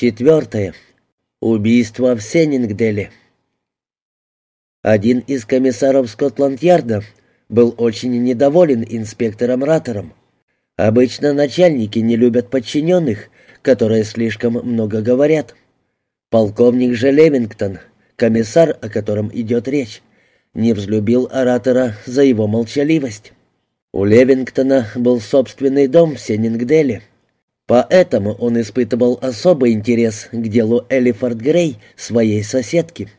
Четвертое. Убийство в Сеннингделе. Один из комиссаров Скотланд-Ярда был очень недоволен инспектором Раттером. Обычно начальники не любят подчиненных, которые слишком много говорят. Полковник же Левингтон, комиссар, о котором идет речь, не взлюбил оратора за его молчаливость. У Левингтона был собственный дом в Сеннингделе — Поэтому он испытывал особый интерес к делу Элифорд Грей, своей соседки.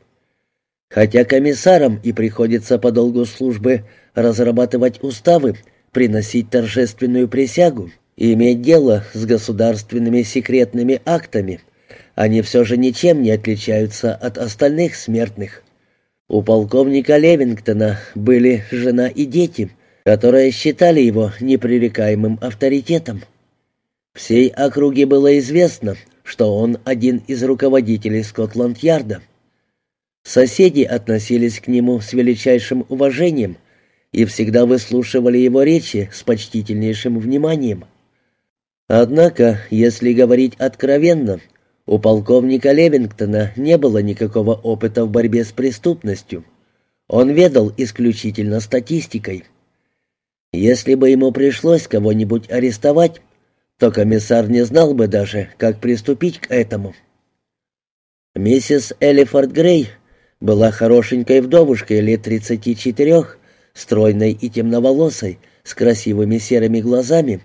Хотя комиссарам и приходится по долгу службы разрабатывать уставы, приносить торжественную присягу и иметь дело с государственными секретными актами, они все же ничем не отличаются от остальных смертных. У полковника Левингтона были жена и дети, которые считали его непререкаемым авторитетом. Всей округе было известно, что он один из руководителей Скотланд-Ярда. Соседи относились к нему с величайшим уважением и всегда выслушивали его речи с почтительнейшим вниманием. Однако, если говорить откровенно, у полковника Левингтона не было никакого опыта в борьбе с преступностью. Он ведал исключительно статистикой. Если бы ему пришлось кого-нибудь арестовать, то комиссар не знал бы даже, как приступить к этому. Миссис Элифорд Грей была хорошенькой вдовушкой лет тридцати четырех, стройной и темноволосой, с красивыми серыми глазами,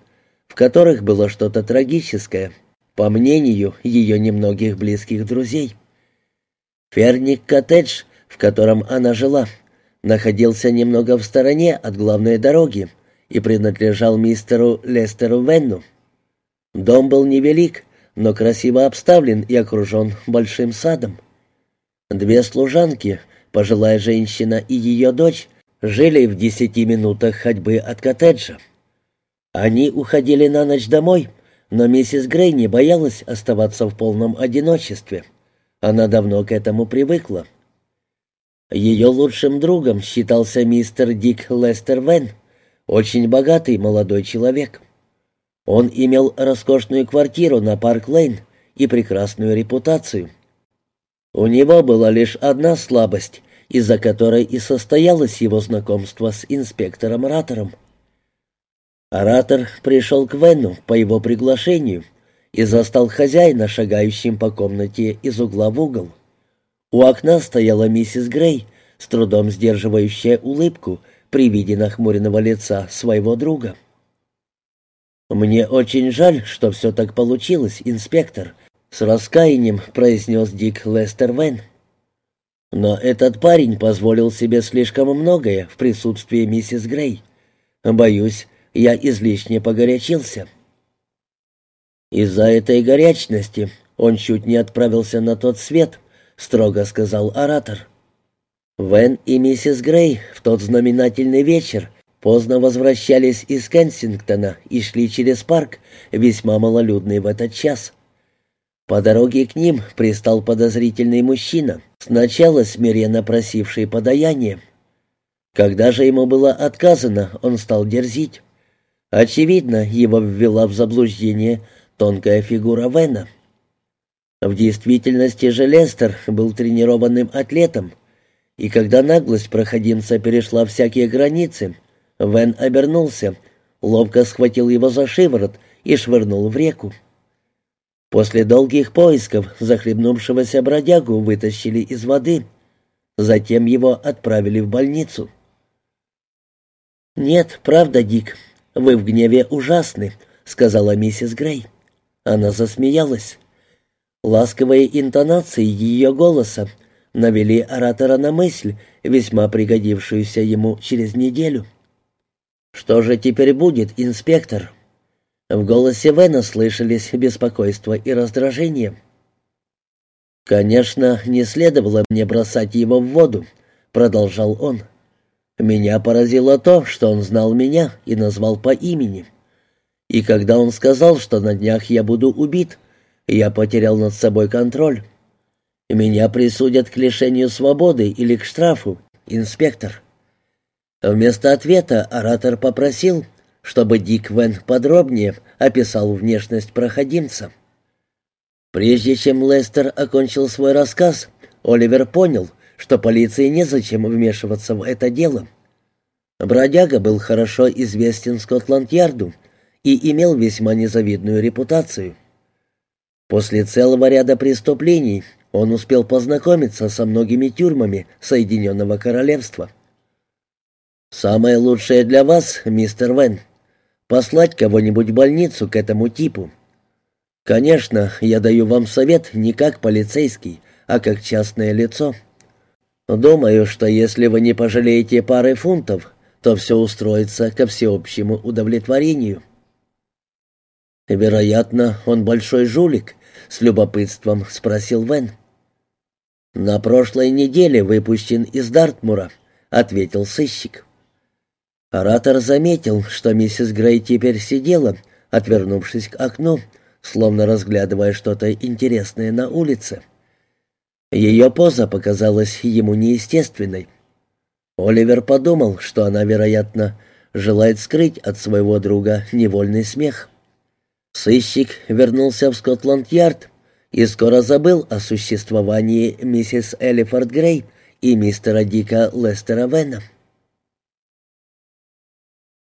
в которых было что-то трагическое, по мнению ее немногих близких друзей. Ферник-коттедж, в котором она жила, находился немного в стороне от главной дороги и принадлежал мистеру Лестеру Венну. Дом был невелик, но красиво обставлен и окружен большим садом. Две служанки, пожилая женщина и ее дочь, жили в десяти минутах ходьбы от коттеджа. Они уходили на ночь домой, но миссис Грей не боялась оставаться в полном одиночестве. Она давно к этому привыкла. Ее лучшим другом считался мистер Дик Лестер Вен, очень богатый молодой человек. Он имел роскошную квартиру на Парк-Лейн и прекрасную репутацию. У него была лишь одна слабость, из-за которой и состоялось его знакомство с инспектором Ратором. О. Ратор пришел к Вену по его приглашению и застал хозяина, шагающим по комнате из угла в угол. У окна стояла миссис Грей, с трудом сдерживающая улыбку при виде нахмуренного лица своего друга. «Мне очень жаль, что все так получилось, инспектор», — с раскаянием произнес Дик Лестер Вен. «Но этот парень позволил себе слишком многое в присутствии миссис Грей. Боюсь, я излишне погорячился». «Из-за этой горячности он чуть не отправился на тот свет», — строго сказал оратор. Вен и миссис Грей в тот знаменательный вечер Поздно возвращались из Кенсингтона и шли через парк, весьма малолюдный в этот час. По дороге к ним пристал подозрительный мужчина, сначала смиренно просивший подаяние. Когда же ему было отказано, он стал дерзить. Очевидно, его ввела в заблуждение тонкая фигура Вена. В действительности же Лестер был тренированным атлетом, и когда наглость проходимца перешла всякие границы, Вен обернулся, ловко схватил его за шиворот и швырнул в реку. После долгих поисков захлебнувшегося бродягу вытащили из воды. Затем его отправили в больницу. «Нет, правда, Дик, вы в гневе ужасны», — сказала миссис Грей. Она засмеялась. Ласковые интонации ее голоса навели оратора на мысль, весьма пригодившуюся ему через неделю. «Что же теперь будет, инспектор?» В голосе Вена слышались беспокойство и раздражение. «Конечно, не следовало мне бросать его в воду», — продолжал он. «Меня поразило то, что он знал меня и назвал по имени. И когда он сказал, что на днях я буду убит, я потерял над собой контроль. Меня присудят к лишению свободы или к штрафу, инспектор. Вместо ответа оратор попросил, чтобы Дик Вен подробнее описал внешность проходимца. Прежде чем Лестер окончил свой рассказ, Оливер понял, что полиции незачем вмешиваться в это дело. Бродяга был хорошо известен Скотланд-Ярду и имел весьма незавидную репутацию. После целого ряда преступлений он успел познакомиться со многими тюрьмами Соединенного Королевства. «Самое лучшее для вас, мистер Вен, послать кого-нибудь в больницу к этому типу. Конечно, я даю вам совет не как полицейский, а как частное лицо. Думаю, что если вы не пожалеете пары фунтов, то все устроится ко всеобщему удовлетворению». «Вероятно, он большой жулик», — с любопытством спросил Вен. «На прошлой неделе выпущен из Дартмура», — ответил сыщик. Оратор заметил, что миссис Грей теперь сидела, отвернувшись к окну, словно разглядывая что-то интересное на улице. Ее поза показалась ему неестественной. Оливер подумал, что она, вероятно, желает скрыть от своего друга невольный смех. Сыщик вернулся в Скотланд-Ярд и скоро забыл о существовании миссис Элифорд Грей и мистера Дика Лестера Вена.